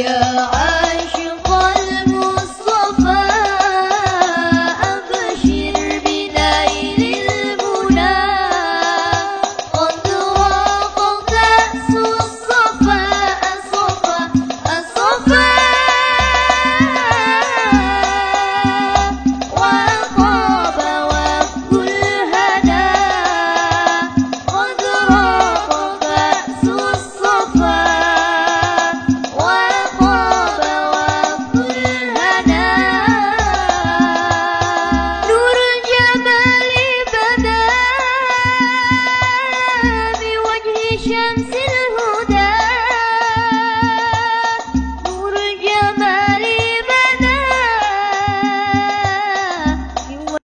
Yeah. Shamsin